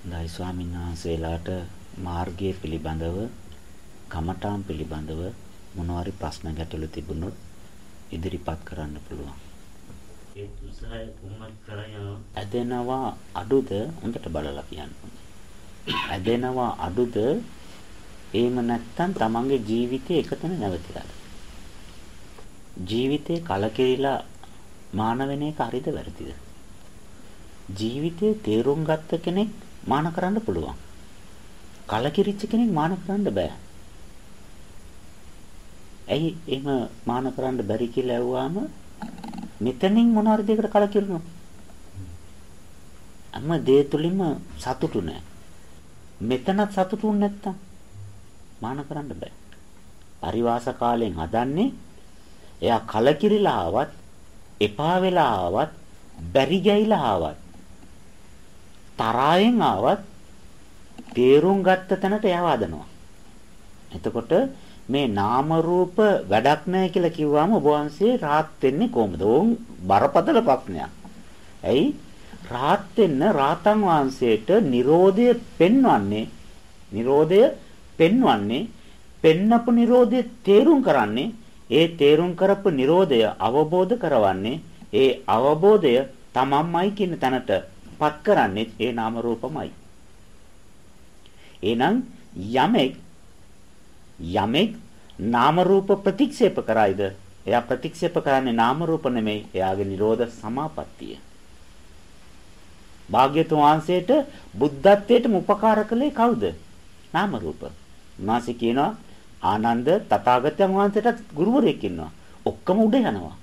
දයි ස්වාමීන් වහන්සේලාට මාර්ගය පිළිබඳව කමඨාන් පිළිබඳව මොනවාරි ප්‍රශ්න ගැටලු තිබුණොත් ඉදිරිපත් කරන්න පුළුවන්. ඒ උසහාය කුමක් කරයන ඇදෙනවා අඩුද හොඳට බලලා කියන්න. ඇදෙනවා අඩුද එහෙම නැත්නම් තමන්ගේ ජීවිතේ එකතන නැවතිලාද? ජීවිතේ කලකිරිලා මාන වෙන එක හරිද වැරදිද? ජීවිතේ තේරුම් ගත්ත කෙනෙක් මාන කරන්න පුළුවන්. කලකිරිච්ච කෙනෙක් මාන කරන්න බෑ. ඇයි එහෙම මාන කරන්න බැරි කියලා ඇහුවාම මෙතනින් මොනවාරි දෙයකට කලකිරෙනවා. අම්ම දේ තුලින්ම සතුටු නෑ. මෙතනත් සතුටු නැත්තම් මාන කරන්න බෑ. පරිවාස කාලෙන් හදන්නේ එයා කලකිරිලා ආවත් එපා වෙලා ආවත් බැරි ගෑයිලා ආවත් තරහෙන් ආවත් තේරුම් ගත්ත තැනට එයා වදනවා. එතකොට මේ නාම රූප වැඩක් නැහැ කියලා කිව්වම ඔබ වහන්සේ rahat වෙන්නේ කොහොමද? ඕන් බරපතල ප්‍රශ්නයක්. ඇයි? rahat වෙන්න රාතන් වහන්සේට Nirodha පෙන්වන්නේ Nirodha පෙන්වන්නේ පෙන්නපු Nirodha තේරුම් කරන්නේ ඒ තේරුම් කරපු Nirodha අවබෝධ කරවන්නේ ඒ අවබෝධය තමන්මයි කියන තැනට පත් කරන්නේ ඒ නාම රූපමයි. එහෙනම් යමෙක් යමෙක් නාම රූප ප්‍රතික්ෂේප කරයිද එයා ප්‍රතික්ෂේප කරන්නේ නාම රූප නෙමෙයි එයාගේ නිරෝධ සමාපත්තිය. භාග්‍යතුන් වහන්සේට බුද්ධත්වයටම උපකාර කළේ කවුද? නාම රූප. උන්වහන්සේ කියනවා ආනන්ද තථාගතයන් වහන්සේටත් ගුරුවරයෙක් ඉන්නවා. ඔක්කොම උඩ යනවා.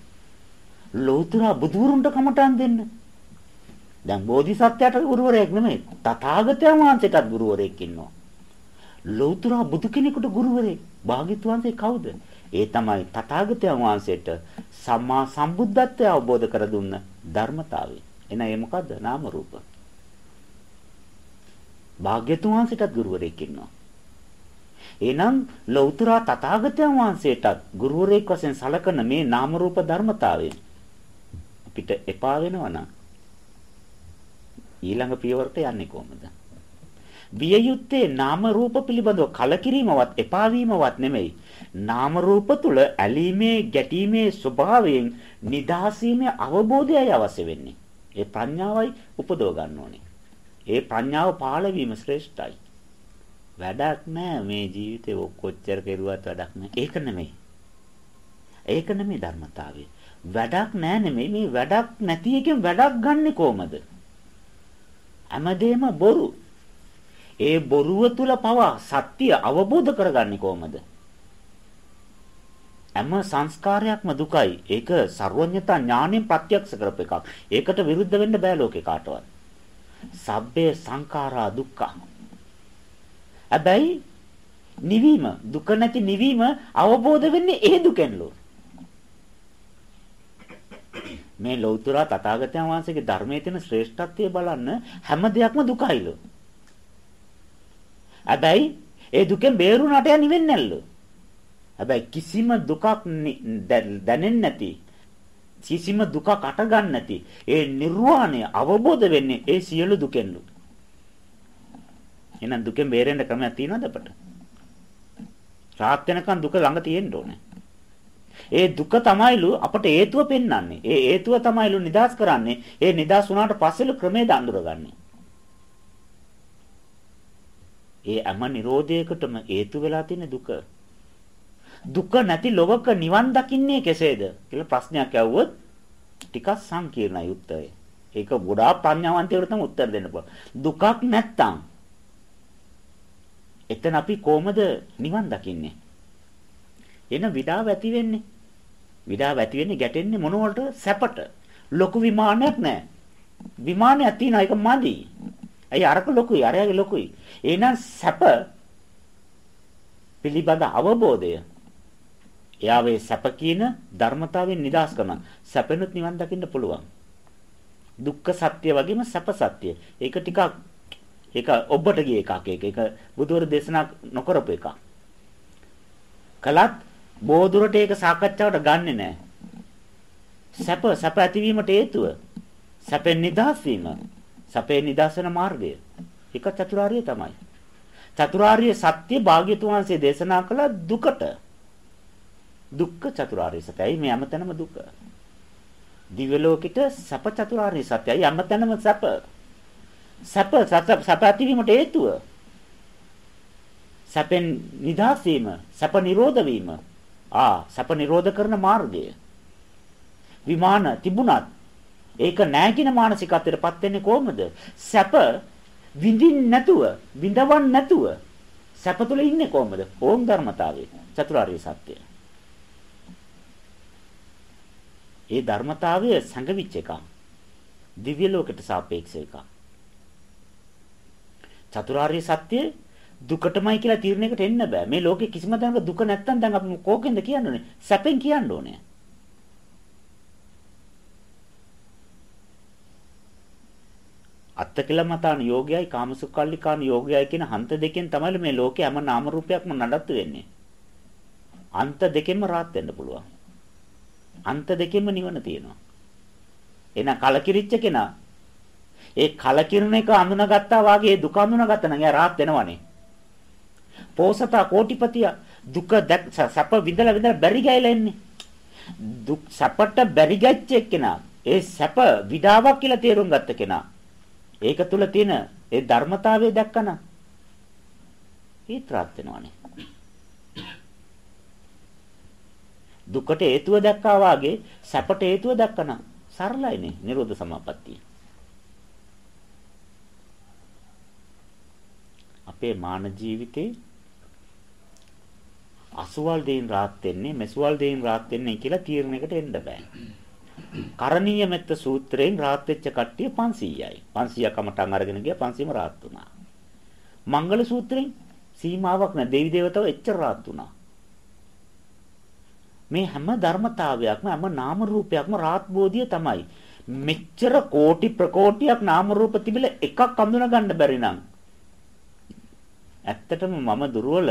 ලෞතර බුදුරුන්ට කමටන් දෙන්න. දැන් බෝධිසත්වයට ගුරුවරයෙක් නෙමෙයි තථාගතයන් වහන්සේටත් ගුරුවරයෙක් ඉන්නවා. ලෞතර බුදු කෙනෙකුට ගුරුවරයෙක් භාග්‍යතුන් වහන්සේ කවුද? ඒ තමයි තථාගතයන් වහන්සේට සම්මා සම්බුද්ධත්වය අවබෝධ කර දුන්න ධර්මතාවය. එන ඒ මොකද්ද? නාම රූප. භාග්‍යතුන් වහන්සේටත් ගුරුවරයෙක් ඉන්නවා. එහෙනම් ලෞතර තථාගතයන් වහන්සේටත් ගුරුවරයෙක් වශයෙන් සලකන මේ නාම රූප ධර්මතාවය අපිට එපා වෙනවනම් ඊළඟ පියවරට යන්නේ කොහොමද? විය යුත්තේ නාම රූප පිළිබඳව කලකිරීමවත් එපා වීමවත් නෙමෙයි. නාම රූප තුල ඇලීමේ ගැටීමේ ස්වභාවයෙන් නිදහසීමේ අවබෝධයයි අවශ්‍ය වෙන්නේ. ඒ ප්‍රඥාවයි උපදව ගන්න ඕනේ. ඒ ප්‍රඥාව පාළ වීම ශ්‍රේෂ්ඨයි. වැඩක් නෑ මේ ජීවිතේ කොච්චර කෙරුවත් වැඩක් නෑ. ඒක නෙමෙයි. ඒක නෙමෙයි ධර්මතාවය. වැඩක් නෑ නෙමෙයි මේ වැඩක් නැති එකෙන් වැඩක් ගන්නෙ කොහමද? හැමදේම බොරු. ඒ බොරුව තුල පවා සත්‍ය අවබෝධ කරගන්නේ කොහමද? හැම සංස්කාරයක්ම දුකයි. ඒක ਸਰවඥතා ඥාණයෙන් ප්‍රත්‍යක්ෂ කරපු එකක්. ඒකට විරුද්ධ වෙන්න බෑ ලෝකේ කාටවත්. සබ්බේ සංඛාරා දුක්ඛ. හැබැයි නිවීම දුක නැති නිවීම අවබෝධ වෙන්නේ ඒ දුකෙන්ලෝ. මේ ලෞතර තථාගතයන් වහන්සේගේ ධර්මයේ තියෙන ශ්‍රේෂ්ඨත්වය බලන්න හැම දෙයක්ම දුකයිලු. හැබැයි ඒ දුකෙන් බේරුණාට යා නිවෙන්නේ නැල්ලු. හැබැයි කිසිම දුකක් දැනෙන්නේ නැති කිසිම දුකක් අට ගන්න නැති ඒ නිර්වාණය අවබෝධ වෙන්නේ ඒ සියලු දුකෙන්ලු. එහෙනම් දුකෙන් බේරෙන්න ක්‍රමයක් තියෙනවද අපට? රාත් වෙනකන් දුක ළඟ තියෙන්න ඕනේ. ඒ දුක තමයිලු අපට හේතුව පෙන්වන්නේ. ඒ හේතුව තමයිලු නිදාස් කරන්නේ. ඒ නිදාස් වුණාට පස්සෙලු ක්‍රමේ දඬුරගන්නේ. ඒ හැම නිරෝධයකටම හේතු වෙලා තියෙන දුක. දුක නැති ලොවක නිවන් දකින්නේ කෙසේද කියලා ප්‍රශ්නයක් ඇහුවොත් ටිකක් සංකීර්ණයි උත්තරය. ඒක ගොඩාක් ප්‍රඥාවන්තයෙකුට තමයි උත්තර දෙන්න පුළුවන්. දුකක් නැත්තම් එතන අපි කොහමද නිවන් දකින්නේ? එන විඩාව ඇති වෙන්නේ. විඩාව ඇති වෙන්නේ ගැටෙන්නේ මොන වලට? සැපට. ලොකු විමානයක් නැහැ. විමානයක් තියෙනවා ඒක මදි. ඇයි අරක ලොකුයි අරයාගේ ලොකුයි. එහෙනම් සැප පිළිබඳ අවබෝධය එයාවේ සැප කියන ධර්මතාවයෙන් නිදහස් කරන සැපෙනුත් නිවන් දකින්න පුළුවන්. දුක්ඛ සත්‍ය වගේම සැප සත්‍ය. ඒක ටිකක් ඒක ඔබට ගිය එකක් ඒක. ඒක බුදුවරු දේශනා නොකරපු එකක්. කලත් බෝධුරට ඒක සාකච්ඡාවට ගන්නෙ නෑ. සැප සැප ඇතිවීමට හේතුව සැපෙන් නිදහස් වීම. සැපේ නිදහස් වෙන මාර්ගය. එක චතුරාර්ය තමයි. චතුරාර්ය සත්‍ය භාග්‍යතුන් වහන්සේ දේශනා කළ දුකට. දුක්ඛ චතුරාර්ය සත්‍යයි මේ හැමතැනම දුක. දිව්‍ය ලෝකෙට සැප චතුරාර්ය සත්‍යයි හැමතැනම සැප. සැප සැප ඇතිවීමට හේතුව සැපෙන් නිදහස් වීම, සැප නිරෝධ වීම. ආ, සැප නිරෝධ කරන මාර්ගය. විමාන තිබුණත් ඒක නැගින මානසිකත්වයටපත් වෙන්නේ කොහොමද? සැප විඳින්න නැතුව, විඳවන්න නැතුව සැප තුළ ඉන්නේ කොහොමද? ඕම් ධර්මතාවයේ චතුරාර්ය සත්‍යය. ඒ ධර්මතාවය සංගවිච්ච එකක්. දිව්‍ය ලෝකයට සාපේක්ෂ එකක්. චතුරාර්ය සත්‍ය දුකටමයි කියලා තීරණයකට එන්න බෑ. මේ ලෝකේ කිසිම තැනක දුක නැත්තම් දැන් අපි කෝකෙන්ද කියන්නේ? සැපෙන් කියන්න ඕනේ. අත්තකලමතාන යෝගයයි කාමසුකල්ලිකාන යෝගයයි කියන හන්ත දෙකෙන් තමයි මේ ලෝකේ හැම නාම රූපයක්ම නඩත්තු වෙන්නේ. අන්ත දෙකෙන්ම rahat වෙන්න පුළුවන්. අන්ත දෙකෙන්ම නිවන තියෙනවා. එහෙනම් කලකිරිච්ච කෙනා ඒ කලකිරණ එක අඳුනගත්තා වාගේ දුක අඳුනගත්තා නම් එයා rahat වෙනවනේ. පෝසතා කෝටිපතිය දුක සැප විඳලා විඳලා බැරි ගෑලා එන්නේ. දුක් සැපට බැරි ගැච්ච එක්කෙනා ඒ සැප විඩාවක් කියලා තේරුම් ගත්ත කෙනා ඒක තුල තියෙන ඒ ධර්මතාවය දැක්කන ඊත්‍රාත් වෙනවනේ. දුකට හේතුව දැක්කා වාගේ සැපට හේතුව දැක්කන සරලයිනේ නිරෝධ සමාපත්තිය. අපේ මාන ජීවිතේ අසුවල් දෙයින් rahat වෙන්නේ මෙසුවල් දෙයින් rahat වෙන්නේ කියලා තීරණයකට එන්න බෑ. කරණීය මෙත්ත සූත්‍රයෙන් rahat වෙච්ච කට්ටිය 500යි. 500 කමටන් අරගෙන ගියා 500ම rahat වුණා. මංගල සූත්‍රයෙන් සීමාවක් නැ දෙවි දේවතාවෝ එච්චර rahat වුණා. මේ හැම ධර්මතාවයක්ම හැම නාම රූපයක්ම rahat බෝධිය තමයි. මෙච්චර කෝටි ප්‍රකෝටියක් නාම රූප තිබිලා එකක් අඳුන ගන්න බැරි නම් ඇත්තටම මම දුර්වල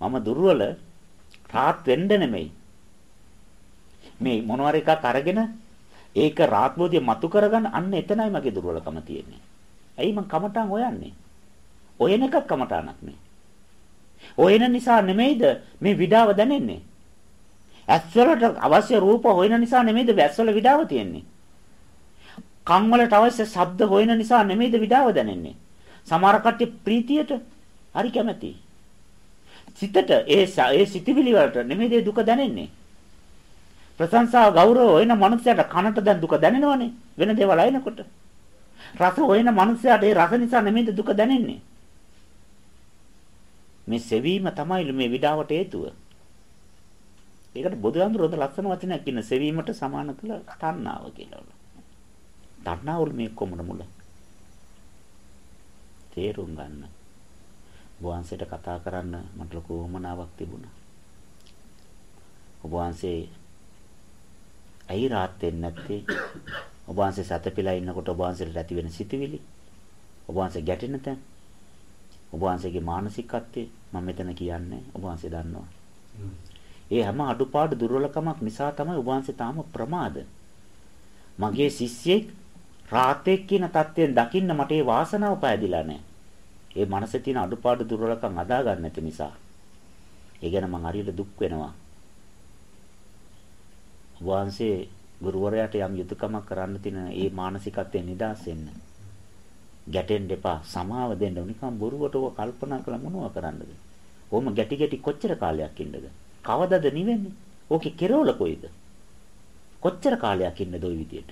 මම දුර්වල රාත් වෙන්න නෙමෙයි. මේ මොනවාර එකක් අරගෙන ඒක රාත්බෝධිය මතු කරගන්න අන්න එතනයි මගේ දුර්වලකම තියෙන්නේ. ඇයි මං කමටන් හොයන්නේ? ඔයන එකක් කමටානක් නේ. ඔයන නිසා නෙමෙයිද මේ විඩාව දැනෙන්නේ? ඇස්වලට අවශ්‍ය රූප හොයන නිසා නෙමෙයිද ඇස්වල විඩාව තියෙන්නේ? කන් වලට අවශ්‍ය ශබ්ද හොයන නිසා නෙමෙයිද විඩාව දැනෙන්නේ? සමහර කට්ටිය ප්‍රීතියට හරි කැමතියි. සිතට ඒ ඒ සිතිවිලි වලට නෙමෙයි දුක දැනෙන්නේ. ප්‍රශංසාව ගෞරව වෙන මනුස්සයට කනට දැන් දුක දැනෙනවනේ වෙන දේවල් අයනකොට. රස හොයන මනුස්සයාට ඒ රස නිසා නෙමෙයි දුක දැනෙන්නේ. මේ සෙවීම තමයි මේ විඩාවට හේතුව. ඒකට බුදුහාමුදුරුවෝ ලස්සන වචනයක් කියන සෙවීමට සමාන කළ තණ්හාව කියලා. තණ්හාවල් මේ කොමුණ මුල. තේරුම් ගන්න. වහන්සේට කතා කරන්න මට ලොකු උවමනාවක් තිබුණා. ඔබ වහන්සේ ඇයි rahat වෙන්නේ නැත්තේ? ඔබ වහන්සේ සතපිලා ඉන්නකොට ඔබ වහන්සේට ඇති වෙන සිතුවිලි, ඔබ වහන්සේ ගැටෙන තැන්, ඔබ වහන්සේගේ මානසිකත්වය මම මෙතන කියන්නේ ඔබ වහන්සේ දන්නවා. ඒ හැම අඩුපාඩු දුර්වලකමක් නිසා තමයි ඔබ වහන්සේ තාම ප්‍රමාද. මගේ ශිෂ්‍යෙක් රාතෙක් කියන தත්ත්වයෙන් දකින්න මට ඒ වාසනාව පෑදිලා නැහැ. ඒ මනසේ තියෙන අඩුපාඩු දුර්වලකම් අදා ගන්න නැති නිසා. ඒ ගැන මං හරියට දුක් වෙනවා. වහන්සේ ගුරුවරයාට යම් යුතුයකමක් කරන්න තියෙන ඒ මානසිකත්වයෙන් නිදහස් වෙන්න. ගැටෙන්න එපා. සමාව දෙන්න. නිකන් බොරුවට ඔය කල්පනා කළා මොනවා කරන්නද? කොහොම ගැටි ගැටි කොච්චර කාලයක් ඉන්නද? කවදද නිවෙන්නේ? ඕකේ කෙරවල කොයිද? කොච්චර කාලයක් ඉන්නද ওই විදියට?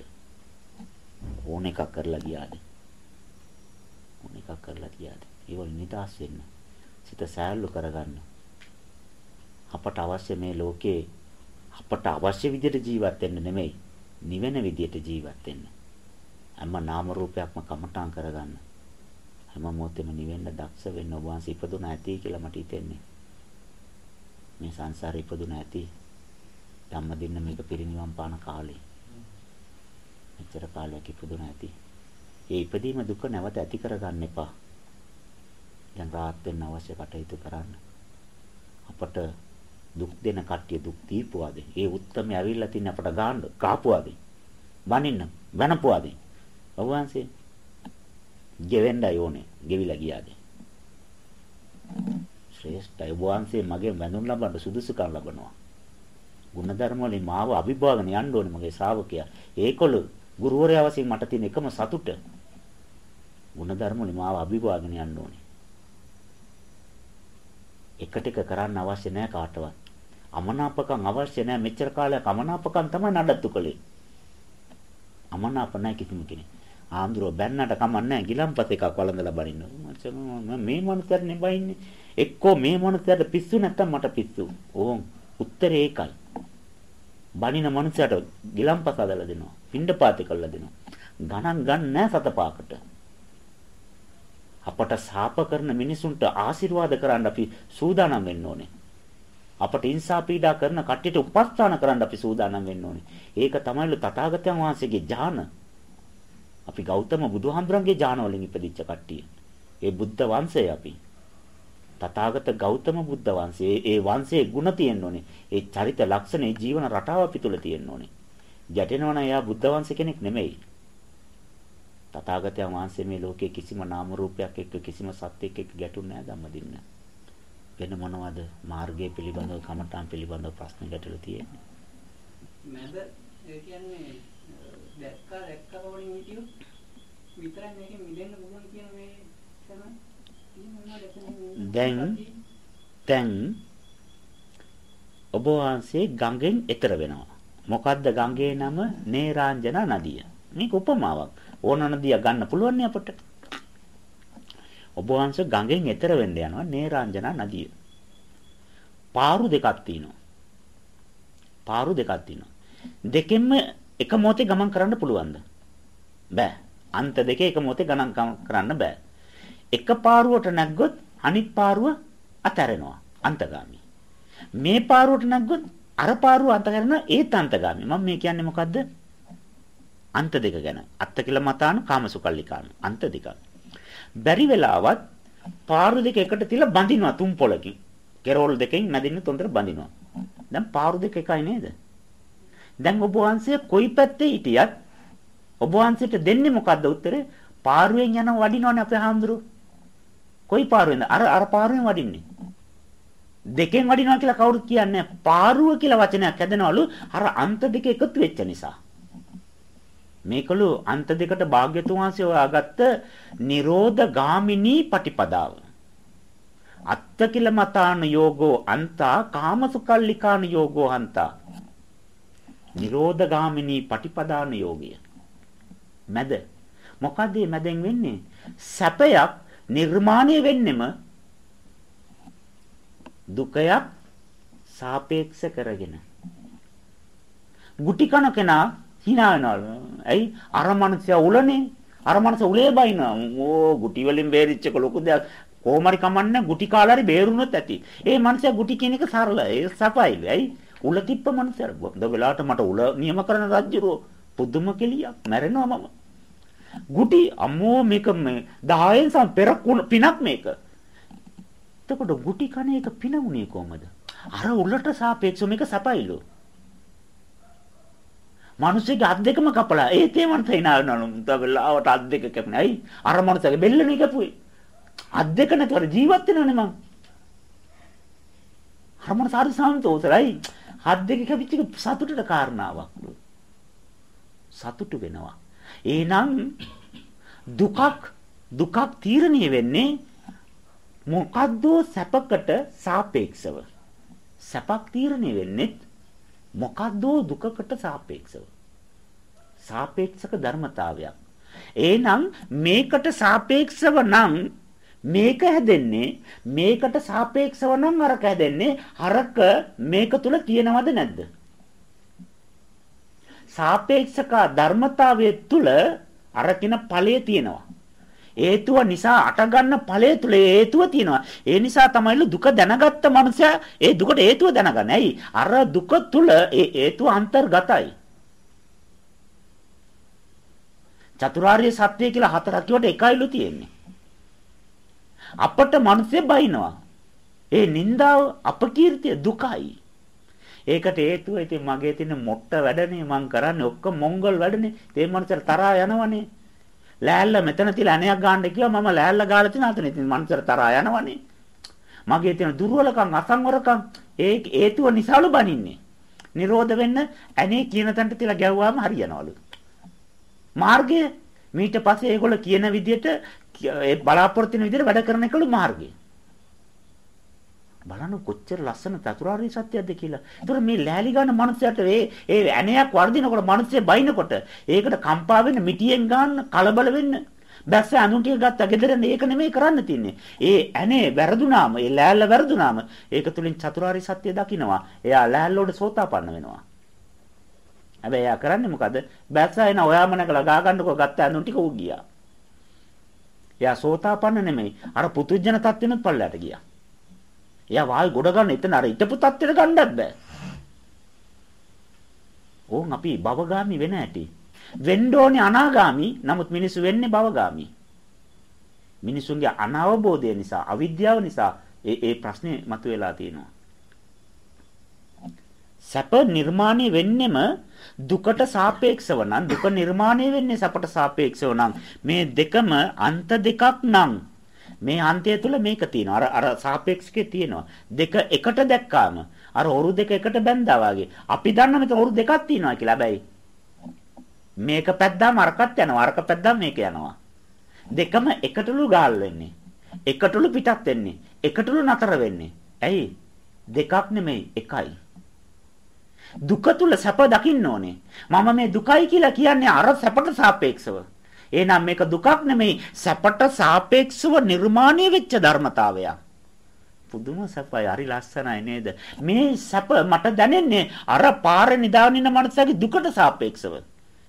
ඕන එකක් කරලා ගියාද? ඕන එකක් කරලා ගියාද? ඒවල නිදාස් වෙන්න. සිත සෑල්ලු කරගන්න. අපට අවශ්‍ය මේ ලෝකේ අපට අවශ්‍ය විදිහට ජීවත් වෙන්න නෙමෙයි. නිවෙන විදිහට ජීවත් වෙන්න. හැම නාම රූපයක්ම කමඨාන් කරගන්න. හැම මොහොතෙම නිවෙන්න දක්ෂ වෙන්න ඔබ වහන්සේ ඉපදුන ඇති කියලා මට හිතෙන්නේ. මේ සංසාරේ ඉපදුන ඇති. ධම්ම දින්න මේක පිරිනිවන් පාන කාලේ. මෙච්චර කාලයක් ඉපදුන ඇති. ඒ ඉපදීම දුක නැවත ඇති කරගන්න එපා. දැන් rahat වෙන්න අවශ්‍ය කටයුතු කරන්න. අපට දුක් දෙන කට්ටිය දුක් දීපුවාද? ඒ උත්තරම ඇවිල්ලා තින්නේ අපට ගාන්න කාපුවාද? බනින්න වෙනපුවාද? ඔව්වන්සේ ගෙවෙන්නයි ඕනේ. ගෙවිලා ගියාද? ශ්‍රේෂ්ඨයි වහන්සේ මගේ වැඳුම් ලබන්න සුදුසුකම් ලබනවා. ಗುಣධර්ම වලින් මාව අභිභාගන යන්න ඕනේ මගේ ශ්‍රාවකයා. ඒකොළු ගුරුවරයා වශයෙන් මට තියෙන එකම සතුට. ಗುಣධර්ම වලින් මාව අභිභාගන යන්න ඕනේ. එකට එක කරන්න අවශ්‍ය නැහැ කාටවත්. අමනාපකම් අවශ්‍ය නැහැ. මෙච්චර කාලයක් අමනාපකම් තමයි නඩත්තු කළේ. අමනාප නැහැ කිසිම කෙනෙක්. ආන්දරෝ බැන්නට කමන්නේ ගිලම්පත් එකක් වළඳලා බනින්න. මම මේ මොනතරද නෙබයින්නේ. එක්කෝ මේ මොනතරද පිස්සු නැත්තම් මට පිස්සු. ඕම් උත්තරේ ඒකයි. බනින මනුස්සයට ගිලම්පස හදලා දෙනවා. පින්ඩපාතේ කරලා දෙනවා. ගණන් ගන්න නැහැ සතපාකට. අපට සාප කරන මිනිසුන්ට ආශිර්වාද කරන්න අපි සූදානම් වෙන්න ඕනේ. අපට ඉන්සා පීඩා කරන කට්ටියට උපස්ථාන කරන්න අපි සූදානම් වෙන්න ඕනේ. ඒක තමයිලු තථාගතයන් වහන්සේගේ ඥාන. අපි ගෞතම බුදුහාමුදුරන්ගේ ඥාන වලින් ඉපදිච්ච කට්ටිය. ඒ බුද්ධ වංශය අපි. තථාගත ගෞතම බුද්ධ වංශයේ ඒ වංශයේ ಗುಣ තියෙන්න ඕනේ. ඒ චරිත ලක්ෂණ ඒ ජීවන රටාව අපි තුල තියෙන්න ඕනේ. ගැටෙනවනම් එයා බුද්ධ වංශ කෙනෙක් නෙමෙයි. තථාගතයන් වහන්සේ මේ ලෝකේ කිසිම නාම රූපයක් එක්ක කිසිම සත්‍යයක් එක්ක ගැටුන්නේ නැහැ ධම්මදින්න. වෙන මොනවද මාර්ගය පිළිබඳව කමඨාන් පිළිබඳව ප්‍රශ්න ගැටලු තියෙන්නේ? මැද ඒ කියන්නේ දැක්කා දැක්කා වලින් හිටියොත් විතරක් මේකෙන් මිදෙන්න පුළුවන් කියන මේ තැන දැන් දැන් ඔබ වහන්සේ ගඟෙන් එතර වෙනවා. මොකද්ද ගඟේ නම? නේරාංජනා නදිය. මේක උපමාවක්. ඕන නදිය ගන්න පුළුවන් අපට. ඔබ වහන්සේ ගඟෙන් එතර වෙන්න යනවා නේරාංජනා නදිය. පාරු දෙකක් තියෙනවා. පාරු දෙකක් තියෙනවා. දෙකෙන්ම එක මොහොතේ ගමන් කරන්න පුළුවන්ද? බෑ. අන්ත දෙකේ එක මොහොතේ ගණන් කරන්න බෑ. එක පාරුවට නැග්ගොත් අනිත් පාරුව අතහැරෙනවා. අන්තගාමි. මේ පාරුවට නැග්ගොත් අර පාරුව අතහැරෙන ඒත් අන්තගාමි. මම මේ කියන්නේ මොකද්ද? අන්ත දෙක ගැන. අත්ත කියලා මතාන කාමසුකල්ලිකාන. අන්ත දෙක. බැරි වෙලාවත් පාරු දෙක එකට තියලා බඳිනවා තුන් පොලකින්. කෙරෝල් දෙකෙන් මැදින් තොන්තර බඳිනවා. දැන් පාරු දෙක එකයි නේද? දැන් ඔබ වහන්සේ කොයි පැත්තේ හිටියත් ඔබ වහන්සේට දෙන්නේ මොකද්ද උත්තරේ? පාරුවෙන් යන වඩිනවනේ අපේ හාමුදුරුවෝ. කොයි පාරුවෙන්ද? අර අර පාරුවෙන් වඩින්නේ. දෙකෙන් වඩිනවා කියලා කවුරුත් කියන්නේ පාරුව කියලා වචනයක් හැදෙනවලු අර අන්ත දෙක එකතු වෙච්ච නිසා. මේකලු අන්ත දෙකට භාග්‍යතුන් වහන්සේ හොයාගත්ත නිරෝධ ගාමිනී පටිපදාව. අත්ත කිල මතාන යෝගෝ අන්තා කාමසුකල්ලිකාන යෝගෝ අන්තා. නිරෝධ ගාමිනී පටිපදාන යෝගය. මැද මොකද මේ මැදෙන් වෙන්නේ? සැපයක් නිර්මාණය වෙන්නෙම දුකයක් සාපේක්ෂ කරගෙන. ගුටි කන කෙනා hina වෙනවලු. ඇයි? අර මනුස්සයා උලනේ. අර මනුස්ස උලේ බයිනවා. ඕ ගුටි වලින් බේරිච්ච ලොකු දෙයක්. කොහොම හරි කමන්නේ ගුටි කාලා හරි බේරුණොත් ඇති. ඒ මනුස්සයා ගුටි කියන එක සරලයි. ඒ සපයි. ඇයි? උල තිප්ප මනුස්සයා. බොඳ වෙලාවට මට උල නියම කරන රජ්ජුරෝ පුදුම කෙලියක්. මැරෙනවා මම. ගුටි අම්මෝ මේක මේ 10න් සම පෙර පිනක් මේක. එතකොට ගුටි කන එක පිනුනේ කොහමද? අර උලට සාපේක්ෂව මේක සපයිලු. මිනිස්සුගේ අත් දෙකම කපලා ඒ තේමන්ත හිනාවනලු තවලාවට අත් දෙක කැපුණා. ඇයි? අර මිනිස්සගේ බෙල්ලනේ කැපුවේ. අත් දෙක නැතර ජීවත් වෙනවනේ මං. අර මිනිස් හරි සාන්තෝසරයි. අත් දෙක කැපිච්ච එක සතුටට කාරණාවක්. සතුටු වෙනවා. එහෙනම් දුකක් දුකක් තීරණය වෙන්නේ මොකද්ද සැපකට සාපේක්ෂව. සැපක් තීරණය වෙන්නේ මොකද්ද දුකකට සාපේක්ෂව. සාපේක්ෂක ධර්මතාවයක්. එහෙනම් මේකට සාපේක්ෂව නම් මේක හැදෙන්නේ මේකට සාපේක්ෂව නම් අරක හැදෙන්නේ අරක මේක තුල තියෙනවද නැද්ද? සාපේක්ෂක ධර්මතාවයේ තුල අරකින ඵලය තියෙනවා. හේතුව නිසා අටගන්න ඵලය තුල හේතුව තියෙනවා. ඒ නිසා තමයිලු දුක දැනගත්ත මනුස්සයා ඒ දුකට හේතුව දැනගන්න. ඇයි? අර දුක තුල ඒ හේතුව අන්තර්ගතයි. චතුරාර්ය සත්‍ය කියලා හතරක් කියවට එකයිලු තියෙන්නේ. අපට මිනිස්සේ බයිනවා. ඒ නිന്ദාව අපකීර්තිය දුකයි. ඒකට හේතුව ඉතින් මගේ තියෙන මොට්ට වැඩනේ මං කරන්නේ ඔක්කොම මොංගල් වැඩනේ. ඒ මනුස්සයා තරහා යනවනේ. ලෑල්ල මෙතන තියලා ඇණයක් ගන්න කිව්වා මම ලෑල්ල ගාලා තියන අතන ඉතින් මනසට තරහා යනවනේ. මගේ තියෙන දුර්වලකම් අසංවරකම් ඒ හේතුව නිසාලු බනින්නේ. නිරෝධ වෙන්න ඇනේ කියන තැනට තියලා ගැව්වාම හරියනවලු. මාර්ගය මීට පස්සේ ඒගොල්ලෝ කියන විදිහට ඒ බලාපොරොත්තු වෙන විදිහට වැඩ කරන එකලු මාර්ගය. බලන්න කොච්චර ලස්සන චතුරාර්ය සත්‍යයක්ද කියලා. ඒතර මේ ලෑලි ගන්න මනුස්සයට ඒ ඒ ඇණයක් වර්ධිනකොට මනුස්සය බයිනකොට ඒකට කම්පා වෙන්න මිටියෙන් ගන්න කලබල වෙන්න බැස්ස අනුන් ටික ගත්තා ගෙදරින් ඒක නෙමෙයි කරන්න තින්නේ. ඒ ඇනේ වැරදුනාම ඒ ලෑල්ල වැරදුනාම ඒක තුලින් චතුරාර්ය සත්‍ය දකින්නවා. එයා ලෑල්ල උඩ සෝතාපන්න වෙනවා. හැබැයි එයා කරන්නේ මොකද? බැස්ස එන ඔයාම නැගලා ගා ගන්නකො ගත්ත අනුන් ටික ඌ ගියා. එයා සෝතාපන්න නෙමෙයි. අර පුතුජන තත්ත්වෙනත් පල්ලයට ගියා. එයා වාල් ගොඩ ගන්න එතන අර හිටපු තත්ත්වෙට ගන්නත් බෑ. ඕන් අපි භවගාමි වෙන ඇති. වෙන්න ඕනේ අනාගාමි. නමුත් මිනිස්සු වෙන්නේ භවගාමි. මිනිසුන්ගේ අනවබෝධය නිසා, අවිද්‍යාව නිසා ඒ ඒ ප්‍රශ්නේ මතුවලා තියෙනවා. සැප නිර්මාණය වෙන්නෙම දුකට සාපේක්ෂව නම් දුක නිර්මාණය වෙන්නේ සැපට සාපේක්ෂව නම් මේ දෙකම අන්ත දෙකක් නම් මේ අන්තය තුල මේක තියෙනවා. අර අර සාපේක්ෂකේ තියෙනවා. දෙක එකට දැක්කාම අර ඔරු දෙක එකට බැඳා වගේ. අපි දන්න මෙතන ඔරු දෙකක් තියෙනවා කියලා. හැබැයි මේක පැද්දාම අරකට යනවා. අරක පැද්දාම මේක යනවා. දෙකම එකටලු ගාල් වෙන්නේ. එකටලු පිටත් වෙන්නේ. එකටලු නතර වෙන්නේ. ඇයි? දෙකක් නෙමෙයි එකයි. දුක තුල සැප දකින්න ඕනේ. මම මේ දුකයි කියලා කියන්නේ අර සැපට සාපේක්ෂව. එහෙනම් මේක දුකක් නෙමෙයි සැපට සාපේක්ෂව නිර්මාණය වෙච්ච ධර්මතාවයක්. පුදුම සැපයි හරි ලස්සනයි නේද? මේ සැප මට දැනෙන්නේ අර පාරේ නිදාගෙන ඉන්න මනුස්සයාගේ දුකට සාපේක්ෂව.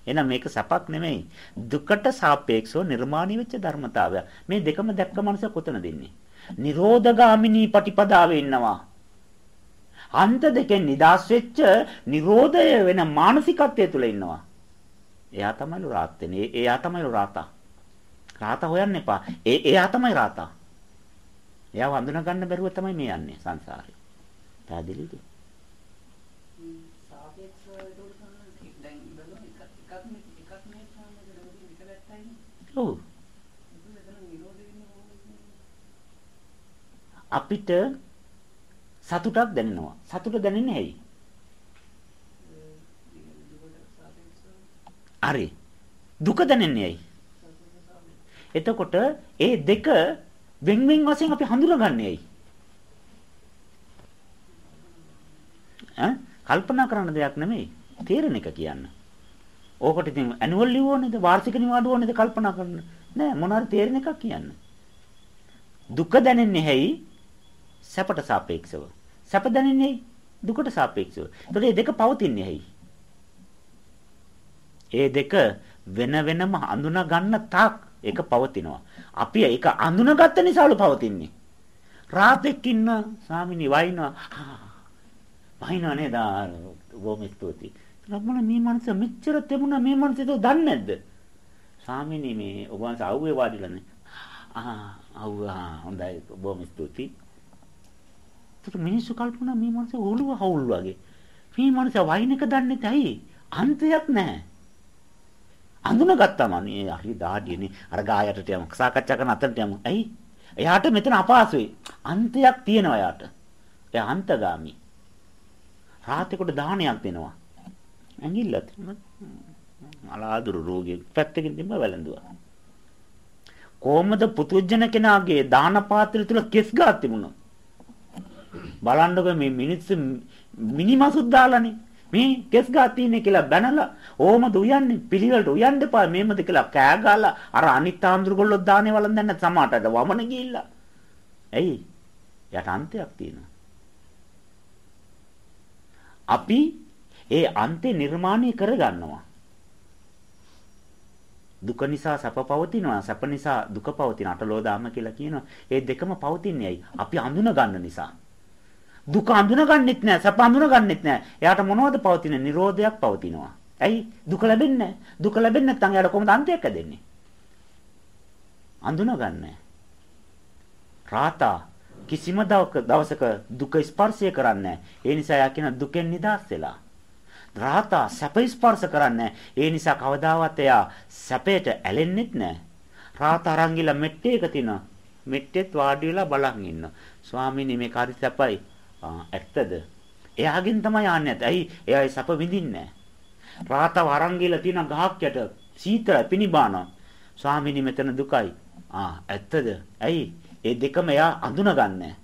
එහෙනම් මේක සැපක් නෙමෙයි. දුකට සාපේක්ෂව නිර්මාණය වෙච්ච ධර්මතාවය. මේ දෙකම දැක්ක මනුස්සයා කොතනද ඉන්නේ? නිරෝධගාමිනී පටිපදාවේ ඉන්නවා. අන්ත දෙකෙන් නිදාස් වෙච්ච නිරෝධය වෙන මානසිකත්වය තුල ඉන්නවා. එයා තමයිලු රාත් වෙන්නේ. එයා තමයිලු රාතා. රාතා හොයන්න එපා. ඒ එයා තමයි රාතා. එයාව හඳුනා ගන්න බැරුව තමයි මේ යන්නේ සංසාරේ. පැහැදිලිද? සාපේක්ෂව ඒක දැන් බලන්න එකක් එකක් මේ එකක් මේ සාමද දෙකකින් එක වැත්තයි ඔව්. එතන නිරෝධ වෙන්න අපිට සතුටක් දැනෙනවා. සතුට දැනෙන්නේ ඇයි? හරි. දුක දැනෙන්නේ ඇයි? එතකොට ඒ දෙක වෙන් වෙන් වශයෙන් අපි හඳුනගන්නේ ඇයි? ඈ කල්පනා කරන දෙයක් නෙමෙයි. තේරෙන එක කියන්න. ඕකට ඉතින් ඇනුවල් ලිව් ඕනේද වාර්ෂික නිවාඩුව ඕනේද කල්පනා කරන්න. නෑ මොනාරි තේරෙන එකක් කියන්න. දුක දැනෙන්නේ ඇයි? සැපට සාපේක්ෂව. සැප දැනෙන්නේ දුකට සාපේක්ෂව. ඒතකොට මේ දෙක පවතින්නේ ඇයි? ඒ දෙක වෙන වෙනම අඳුනා ගන්න තාක් ඒක පවතිනවා. අපි ඒක අඳුනගත්ත නිසාලු පවතින්නේ. රාතෙක් ඉන්න ස්වාමිනී වයින්නවා. වයින්නවා නේද? බොහොම ස්තුතියි. රම්මන මේ මනස මෙච්චර තෙමුණා මේ මනස ඒක දන්නේ නැද්ද? ස්වාමිනී මේ ඔබ වහන්සේ අවුවේ වාඩිලානේ. ආ අවුවා හොඳයි බොහොම ස්තුතියි. ඒක මිනිස්සු කල්පනා මේ මනස ඔළුව හවුල් වගේ. මේ මනස වයින් එක දන්නේ නැතයි. අන්තයක් නැහැ. අඳුනගත්තාම නේ හරි දාඩියනේ අර ගායටට යමු සාකච්ඡා කරන අතට යමු. ඇයි? එයාට මෙතන අපහසුයි. අන්තයක් තියෙනවා එයාට. එයා අන්තගාමි. රාතේකට දාහනයක් දෙනවා. ඇඟිල්ලත් අලාදුරු රෝගියෙක් පැත්තකින් තිබ්බ වැළඳුවා. කොහමද පුතුජන කෙනාගේ දාන පාත්‍රය තුල කෙස් ගාත් තිබුණා. බලන්නකො මේ මිනිස්සු මිනිමසුත් දාලානේ. මේ කෙස් ගා තියෙන්නේ කියලා බැනලා ඕමද උයන්නේ පිළිවෙලට උයන්න එපා. මේමද කියලා කෑ ගාලා අර අනිත් ආන්දරගොල්ලෝ දානේ වලන් දැන්න සමාටට වමන ගිහිල්ලා. ඇයි? යට අන්තයක් තියෙනවා. අපි ඒ අන්තේ නිර්මාණය කරගන්නවා. දුක නිසා සැප පවතිනවා. සැප නිසා දුක පවතින අටලෝදාම කියලා කියනවා. ඒ දෙකම පවතින්නේ ඇයි? අපි අඳුන ගන්න නිසා. දුක අඳුනගන්නෙත් නෑ සැප අඳුනගන්නෙත් නෑ. එයාට මොනවද පවතින? නිරෝධයක් පවතිනවා. ඇයි? දුක ලැබෙන්නේ දුක ලැබෙන්නේ නැත්නම් එයාට කොහොමද අන්තයක් ඇදෙන්නේ? අඳුනගන්නේ. රාතා කිසිම දවසක දුක ස්පර්ශය කරන්නේ ඒ නිසා එයා කියන දුකෙන් නිදහස් වෙලා. රාතා සැප ස්පර්ශ කරන්නේ ඒ නිසා කවදාවත් එයා සැපයට ඇලෙන්නෙත් නැහැ. රාතා අරන් ගිහලා මෙට්ටේක තිනා. මෙට්ටෙත් වාඩි වෙලා බලන් ඉන්න. ස්වාමීනි මේක හරි සැපයි. ආ ඇත්තද? එයාගෙන් තමයි ආන්නේ නැත්. ඇයි? එයා ඒ සැප විඳින්නේ නැහැ. රාතව අරන් ගිහලා තිනා ගහක් යට සීතල පිනිබානවා. ස්වාමීනි මෙතන දුකයි. ආ ඇත්තද? ඇයි? ඒ දෙකම එයා අඳුනගන්නේ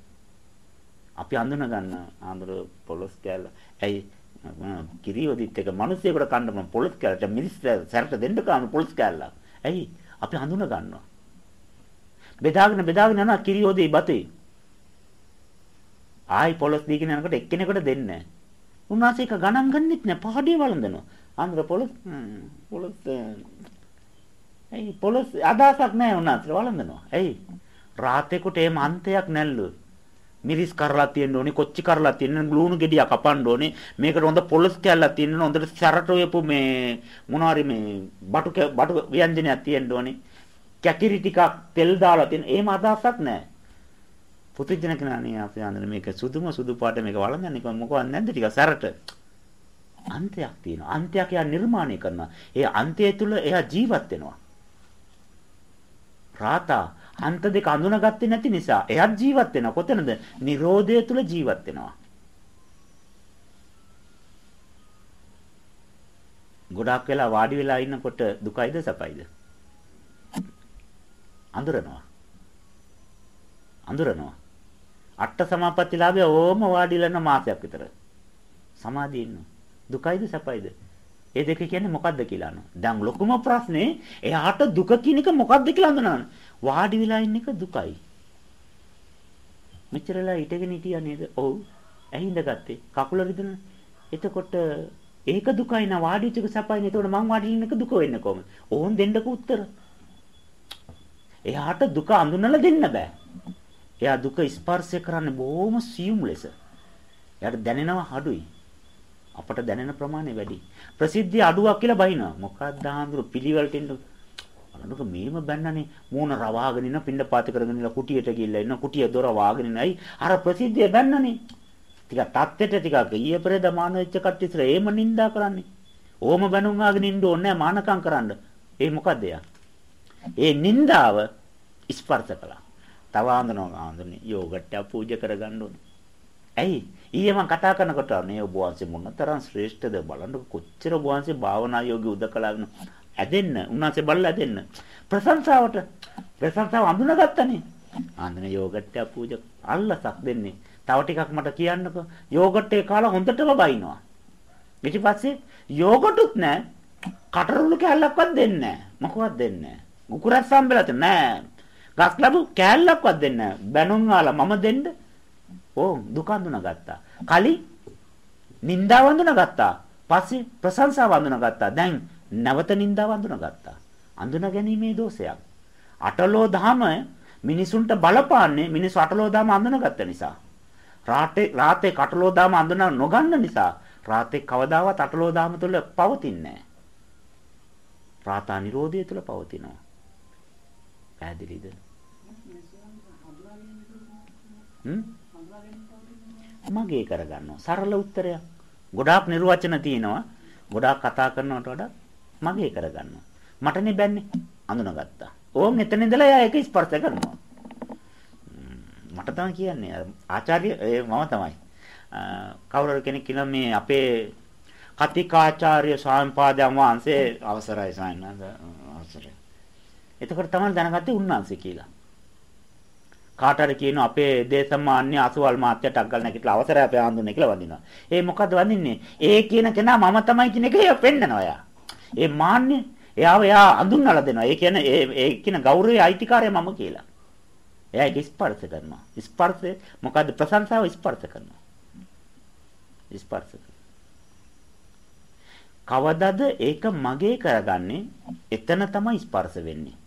අපි අඳුන ගන්න ආන්දර පොලොස් කෑල්ල. ඇයි කිරියොදිත් එක මිනිස්සෙකුට කන්න මම පොලොස් කෑල්ලට මිනිස් සැරට දෙන්න කාම පොලොස් කෑල්ල. ඇයි අපි අඳුන ගන්නවා. බෙදාගෙන බෙදාගෙන යනවා කිරියොදේ බතේ. ආයි පොලොස් දීගෙන යනකොට එක්කෙනෙකුට දෙන්නේ නැහැ. උන්වහන්සේ එක ගණන් ගන්නෙත් නැහැ පහඩිය වළඳනවා. ආන්දර පොලොස් පොලොස් ඇයි පොලොස් අදාසක් නැහැ උන්වහන්සේ වළඳනවා. ඇයි රාතේකට එහෙම අන්තයක් නැල්ලු. මිරිස් කරලා තියෙන්න ඕනේ කොච්චි කරලා තියෙන්න ලුණු ගෙඩියක් කපන්න ඕනේ මේකට හොඳ පොලස් කැල්ලක් තියෙන්න හොඳට සැරට යපු මේ මොනවාරි මේ බටු බටු ව්‍යංජනයක් තියෙන්න ඕනේ කැකිරි ටිකක් තෙල් දාලා තියෙන එහෙම අදහසක් නැහැ පුදුජන කෙනානේ අපි අnder මේක සුදුම සුදු පාට මේක වළඳන්නේ මොකවත් නැද්ද ටික සැරට අන්තයක් තියෙනවා අන්තයක් එයා නිර්මාණය කරනවා ඒ අන්තය තුල එයා ජීවත් වෙනවා රාතා අන්ත දෙක අඳුනගත්තේ නැති නිසා එයත් ජීවත් වෙනවා. කොතනද? Nirodha තුල ජීවත් වෙනවා. ගොඩාක් වෙලා වාඩි වෙලා ඉන්නකොට දුකයිද සැපයිද? අඳුරනවා. අඳුරනවා. අට සමාපත්තිලාභය ඕම වාඩිලා ඉන්න මාසයක් විතර. සමාධිය ඉන්න. දුකයිද සැපයිද? ඒ දෙක කියන්නේ මොකද්ද කියලා අහනවා. දැන් ලොකුම ප්‍රශ්නේ එයාට දුක කියන එක මොකද්ද කියලා අඳුනගන්න. වාඩි වෙලා ඉන්න එක දුකයි. මෙච්චරලා හිටගෙන හිටියා නේද? ඔව්. ඇයි ඉඳගත්තේ? කකුල රිදෙන. එතකොට ඒක දුකයි නා වාඩි වෙච්ච එක සපයි නේ. එතකොට මං වාඩි ඉන්න එක දුක වෙන්නේ කොහොමද? ඕන් දෙන්නක උත්තර. එයාට දුක අඳුනලා දෙන්න බෑ. එයා දුක ස්පර්ශ කරන්නේ බොහොම සියුම් ලෙස. එයාට දැනෙනවා අඩුයි. අපට දැනෙන ප්‍රමාණය වැඩි. ප්‍රසිද්ධිය අඩුවක් කියලා බයිනවා. මොකක්ද ආඳුරු පිළිවෙලට ඉන්න. බලන්නකො මේම බැන්නනේ මූණ රවාගෙන ඉන්න පින්න පාති කරගෙන ඉන්න කුටියට ගිහිල්ලා ඉන්න කුටිය දොර වාගෙන ඉන්නයි අර ප්‍රසිද්ධිය බැන්නනේ. ටික තත්ත්වෙට ටිකක් ඊයේ පෙරේද මාන වෙච්ච කට්ටිය ඉස්සර ඒම නින්දා කරන්නේ. ඕම බැනුම් ආගෙන ඉන්න ඕනේ මානකම් කරන්න. ඒ මොකද්ද ඒ නින්දාව ස්පර්ශ කළා. තව ආන්දනවා ආන්දනේ යෝගට්ටය පූජා කරගන්න ඕනේ. ඇයි? ඊයේ මම කතා කරනකොට මේ ඔබ වහන්සේ මොනතරම් ශ්‍රේෂ්ඨද බලන්න කොච්චර ඔබ වහන්සේ භාවනා යෝගී උදකලාගෙන ඇදෙන්න. උන්වහන්සේ බලලා ඇදෙන්න. ප්‍රශංසාවට ප්‍රශංසාව අඳුනගත්තනේ. ආන්දන යෝගට්ටය පූජා අල්ලසක් දෙන්නේ. තව ටිකක් මට කියන්නකෝ. යෝගට්ටේ කාලා හොඳටම බයිනවා. ඊට පස්සේ යෝගටුත් නැහැ කටරුළු කැල්ලක්වත් දෙන්නේ නැහැ මොකවත් දෙන්නේ නැහැ උකුරක් සම්බලත නැහැ ගස් ලැබු කැල්ලක්වත් දෙන්නේ නැහැ බැනුම් ආලා මම දෙන්න ඕ දුක අඳුනගත්තා කලින් නින්දාව අඳුනගත්තා පස්සේ ප්‍රශංසාව අඳුනගත්තා දැන් නැවත නින්දාව අඳුනගත්තා. අඳුන ගැනීමේ දෝෂයක්. අටලෝ දහම මිනිසුන්ට බලපාන්නේ මිනිස්සු අටලෝ දහම අඳුනගත්ත නිසා. රාතේ රාතේ කටලෝ දහම අඳුන නොගන්න නිසා රාතේ කවදාවත් අටලෝ දහම තුල පවතින්නේ නැහැ. රාතා නිරෝධය තුල පවතිනවා. පැහැදිලිද? මගේ කරගන්නවා. සරල උත්තරයක්. ගොඩාක් නිර්වචන තියෙනවා. ගොඩාක් කතා කරනවට වඩා මගේ කරගන්නවා. මටනේ බැන්නේ. අඳුනගත්තා. ඕම් එතන ඉඳලා එයා ඒක ස්පර්ශ කරනවා. මට තමයි කියන්නේ ආචාර්ය මම තමයි. කවුරු කෙනෙක් කියනවා මේ අපේ කතිකාචාර්ය ස්වාමීපාදයන් වහන්සේ අවසරයි සයන්නාද අවසරයි. එතකොට තමයි දැනගත්තේ උන්වහන්සේ කියලා. කාට හරි කියන අපේ දේශමාන්‍ය අසුවල් මාත්‍යට අග්ගල් නැගිටලා අවසරය අපේ ආඳුනේ කියලා වඳිනවා. ඒ මොකද්ද වඳින්නේ? ඒ කියන කෙනා මම තමයි කියන එක පෙන්නනවා එයා. ඒ මාන්නේ එයාව එයා අඳුන්වලා දෙනවා. ඒ කියන්නේ ඒ ඒ කියන ගෞරවයේ අයිතිකාරය මම කියලා. එයා ඒක ස්පර්ශ කරනවා. ස්පර්ශය මොකද්ද ප්‍රශංසාව ස්පර්ශ කරනවා. ස්පර්ශ කවදද ඒක මගේ කරගන්නේ? එතන තමයි ස්පර්ශ වෙන්නේ.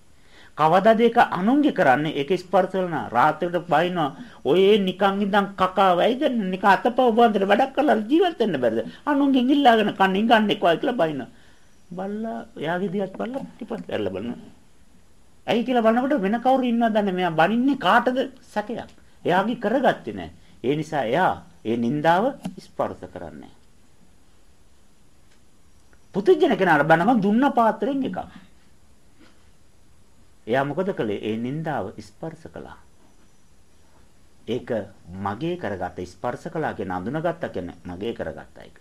කවදාද ඒක අනුන්ගේ කරන්නේ ඒක ස්පර්ශ කරන රාත්‍රියට බයිනවා ඔය නිකන් ඉඳන් කකා වැයිද නිකන් අතපව බඳින වැඩක් කරලා ජීවත් වෙන්න බැරිද අනුන්ගෙන් ඉල්ලාගෙන කන්නේ ගන්න එක්කයි කියලා බයිනවා බල්ලා එයාගේ දිහාත් බලලා ටිපත් කරලා බලනවා. ඇයි කියලා බලනකොට වෙන කවුරු ඉන්නවද දන්නේ මෙයා බනින්නේ කාටද සැකයක්. එයාගේ කරගත්තේ නැහැ. ඒ නිසා එයා ඒ නින්දාව ස්පර්ශ කරන්නේ පුදුජන කෙනාට බනම දුන්න පාත්‍රයෙන් එකක්. එයා මොකද කළේ? ඒ නින්දාව ස්පර්ශ කළා. ඒක මගේ කරගත්ත ස්පර්ශ කළා කියන අඳුනගත්ත කියන්නේ මගේ කරගත්ත එක.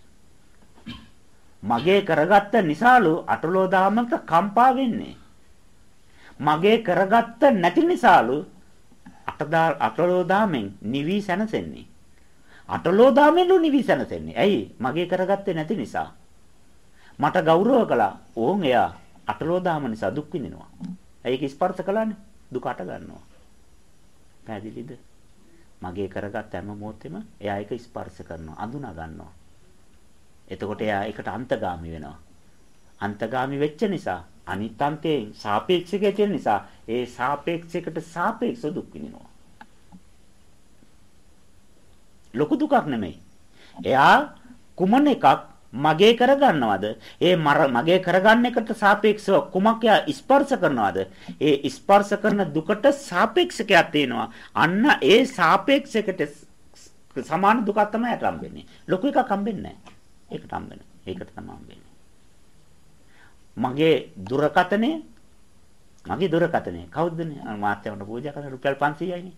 මගේ කරගත්ත නිසාලු අටලෝ දාමකට කම්පා වෙන්නේ. මගේ කරගත්ත නැති නිසාලු අටදා අටලෝ දාමෙන් නිවි සැනසෙන්නේ. අටලෝ දාමෙන්ලු නිවි සැනසෙන්නේ. ඇයි? මගේ කරගත්තේ නැති නිසා. මට ගෞරව කළා. ඕන් එයා අටලෝ දාම නිසා දුක් විඳිනවා. ඒක ස්පර්ශ කළානේ. දුක අට ගන්නවා. පැහැදිලිද? මගේ කරගත් හැම මොහොතෙම එයා ඒක ස්පර්ශ කරනවා, අඳුනා ගන්නවා. එතකොට එයා ඒකට අන්තගාමි වෙනවා. අන්තගාමි වෙච්ච නිසා අනිත් අන්තයෙන් සාපේක්ෂකයේ තියෙන නිසා ඒ සාපේක්ෂයකට සාපේක්ෂව දුක් විඳිනවා. ලොකු දුකක් නෙමෙයි. එයා කුමන එකක් මගේ කරගන්නවද? ඒ මගේ කරගන්න එකට සාපේක්ෂව කුමක් ස්පර්ශ කරනවද? ඒ ස්පර්ශ කරන දුකට සාපේක්ෂකයක් තියෙනවා. අන්න ඒ සාපේක්ෂයකට සමාන දුකක් තමයි යට හම්බෙන්නේ. ලොකු එකක් හම්බෙන්නේ නැහැ. ඒකට හම්බෙන්නේ. ඒකට තමයි හම්බෙන්නේ. මගේ දුරකතනේ මගේ දුරකතනේ කවුදනේ මාත්‍යවට පූජා කරන රුපියල් 500යිනේ.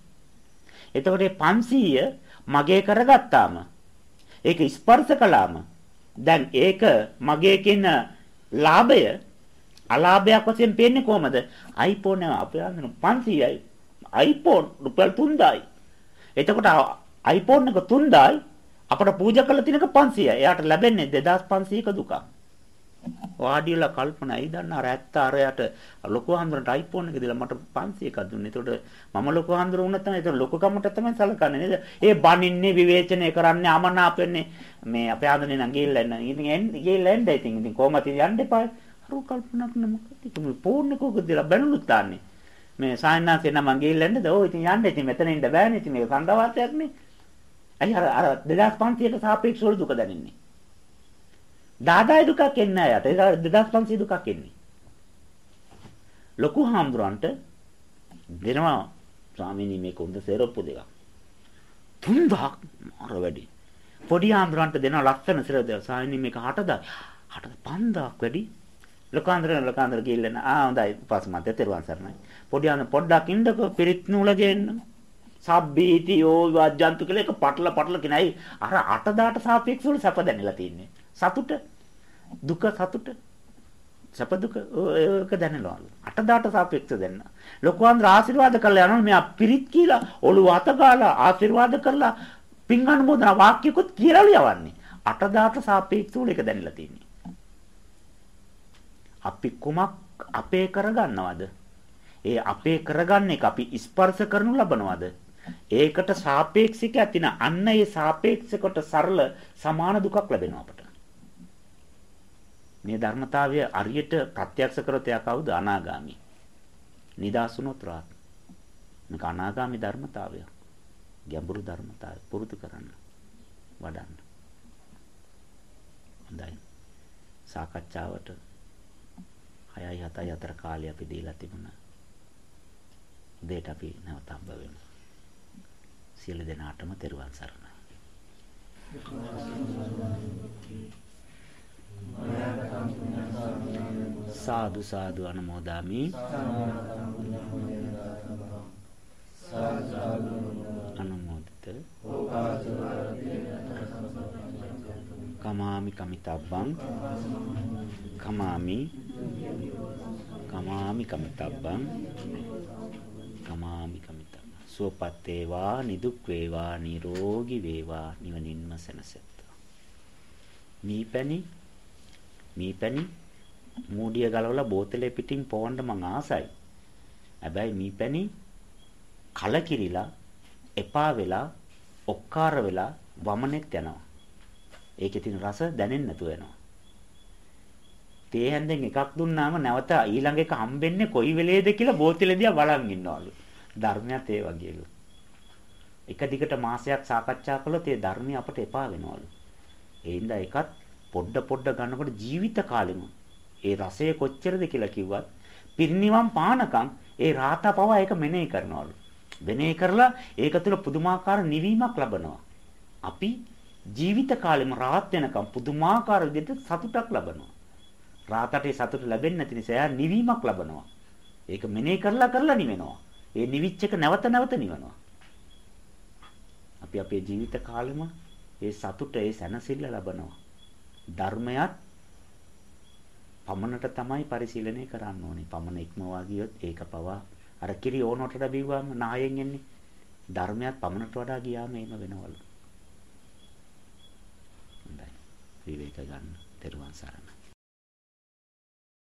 එතකොට මේ 500 මගේ කරගත්තාම ඒක ස්පර්ශ කළාම දැන් ඒක මගේ කියන ලාභය අලාභයක් වශයෙන් පේන්නේ කොහමද? iPhone එක අපේ අඳින 500යි. iPhone රුපියල් 3000යි. එතකොට iPhone එක 3000යි අපට පූජා කරලා තියෙනක 500යි. එයාට ලැබෙන්නේ 2500ක දුක. වාඩි වෙලා කල්පනා යි දන්න අර ඇත්ත අරයට ලොකු හඳුනට iPhone එක දීලා මට 500ක් දුන්නේ. ඒතකොට මම ලොකු හඳුන වුණා තමයි. ඒක ලොකු කමට තමයි සලකන්නේ නේද? ඒ බනින්නේ විවේචනය කරන්නේ අමනාප වෙන්නේ මේ අපේ හඳුනේ නම් ගිහිල්ලා එන්න. ඉතින් ගිහිල්ලා එන්න ඉතින් ඉතින් කොහමද යන්න එපා. අර කල්පනා කරන මොකද? මේ ෆෝන් එක උග දීලා බැනුනුත් තාන්නේ. මේ සායනාසේ නම් ගිහිල්ලා එන්නද? ඔව් ඉතින් යන්න ඉතින් මෙතන ඉන්න බෑනේ. ඉතින් මේක සංගවාතයක් නේ. ඇයි අර අර 2500ට සාපේක්ෂව දුක දැනෙන්නේ? 10000 දුකක් එන්නේ නැහැ යට. 2500 දුකක් එන්නේ. ලොකු හාමුදුරන්ට දෙනවා ස්වාමීනි මේක හොඳ සෙරප්පු දෙකක්. 3000ක් මාර වැඩි. පොඩි හාමුදුරන්ට දෙනවා ලස්සන සෙරප්පු දෙකක්. ස්වාමීනි මේක 8000. 5000ක් වැඩි. ලොකාන්දර ලොකාන්දර ගිහිල්ලා ආ හොඳයි පස්මත් තෙරුවන් සරණයි. පොඩි හාමුදුර පොඩ්ඩක් ඉන්නකෝ පිරිත් නූල ගේන්න. සබ්බීතියෝ වජ්ජන්තු කියලා එක පටල පටල කියනයි අර 8000ට සාපේක්ෂව සැප දැනෙලා තින්නේ සතුට දුක සතුට සැප දුක ඒක දැනෙනවලු 8000ට සාපේක්ෂව දැනන ලොකුවන්ද්‍ර ආශිර්වාද කරලා යනවා මෙයා පිරිත් කියලා ඔළුව අත ගාලා ආශිර්වාද කරලා පින් අනුමෝදන වාක්‍යකුත් කියලාලු යවන්නේ 8000ට සාපේක්ෂව ඒක දැනෙලා තින්නේ අපි කුමක් අපේ කරගන්නවද? ඒ අපේ කරගන්න එක අපි ස්පර්ශ කරනු ලබනවද? ඒකට සාපේක්ෂික ඇතින අන්න ඒ සාපේක්ෂකට සරල සමාන දුකක් ලැබෙනවා අපට. මේ ධර්මතාවය අරියට ප්‍රත්‍යක්ෂ කරොත් එයා කවුද? අනාගාමි. නිදාසුනොත් රාත්. මේක අනාගාමි ධර්මතාවය. ගැඹුරු ධර්මතාවය පුරුදු කරන්න. වඩන්න. හොඳයි. සාකච්ඡාවට 6යි 7යි අතර කාලය අපි දීලා තිබුණා. දෙයට අපි නැවත හම්බ වෙමු. සියලු දෙනාටම තෙරුවන් සරණයි. සාදු සාදු අනුමෝදාමි. අනුමෝදිත. කමාමි කමිතබ්බං. කමාමි. කමාමි කමිතබ්බං. කමාමි සුවපත් වේවා නිදුක් වේවා නිරෝගී වේවා. නිවනින්ම සැනසෙත්වා. මීපැණි මීපැණි මූඩිය ගලවලා බෝතලේ පිටින් පොවන්න මං ආසයි හැබැයි මීපැණි කලකිරිලා එපා වෙලා ඔක්කාර වෙලා වමනෙත් යනවා ඒකේ තියෙන රස දැනෙන්නේ නැතුව යනවා තේ හැන්දෙන් එකක් දුන්නාම නැවත ඊළඟ එක හම්බෙන්නේ කොයි වෙලේද කියලා බෝතලෙදියා බලන් ඉන්නවලු ධර්මයත් ඒ වගේලු. එක දිගට මාසයක් සාකච්ඡා කළොත් ඒ ධර්මය අපට එපා වෙනවලු. ඒ හින්දා ඒකත් පොඩ පොඩ ගන්නකොට ජීවිත කාලෙම ඒ රසය කොච්චරද කියලා කිව්වත් පිරිනිවන් පානකම් ඒ රාතා පව ඒක මෙනෙහි කරනවලු. මෙනෙහි කරලා ඒක තුළ පුදුමාකාර නිවීමක් ලබනවා. අපි ජීවිත කාලෙම රාත් වෙනකම් පුදුමාකාර විදිහට සතුටක් ලබනවා. රාතට ඒ සතුට ලැබෙන්නේ නැති නිසා එයා නිවීමක් ලබනවා. ඒක මෙනෙහි කරලා කරලා නිවෙනවා. ඒ නිවිච්ච එක නැවත නැවත නිවනවා. අපි අපේ ජීවිත කාලෙම ඒ සතුට ඒ සැනසෙල්ල ලබනවා. ධර්මයක් පමණට තමයි පරිශීලනය කරන්න ඕනේ. පමණ ඉක්මවා ගියොත් ඒක පවා අර කිරි ඕනොටට බිව්වම නායෙන් එන්නේ. ධර්මයක් පමණට වඩා ගියාම එහෙම වෙනවලු. හොඳයි. විවේක ගන්න. තෙරුවන් සරණයි.